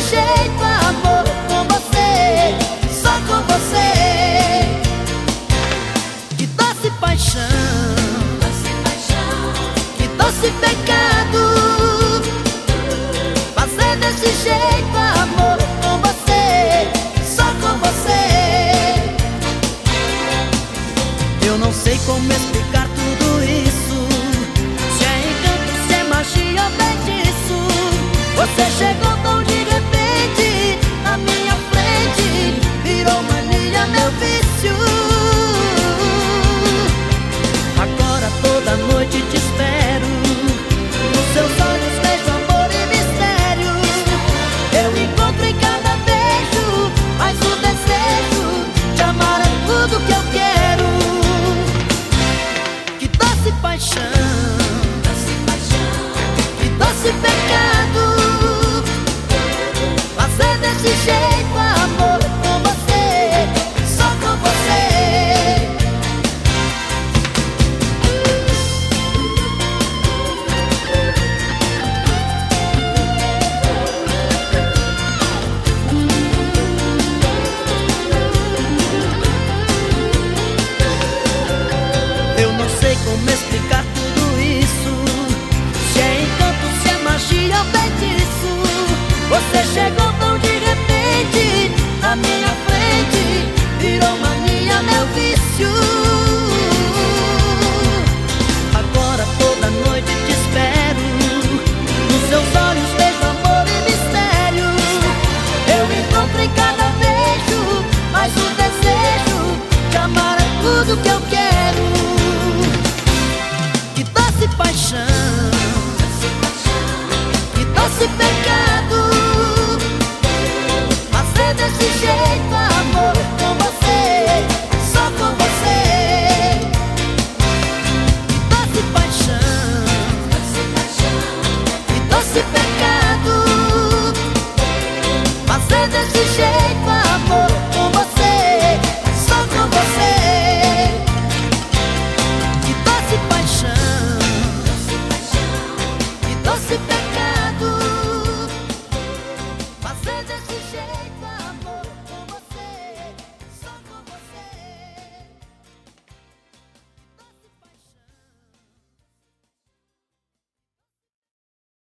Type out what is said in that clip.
Desse jeito amor com você, só com você. Que doce paixão, doce paixão, que doce pecado. Fazer desse jeito amor com você, só com você. Eu não sei como explicar 是谁？Virou mania, meu vício. Agora toda noite te espero. Nos seus olhos vejo amor e mistério. Eu encontro em cada beijo Mais um desejo De amar é tudo que eu quero. share.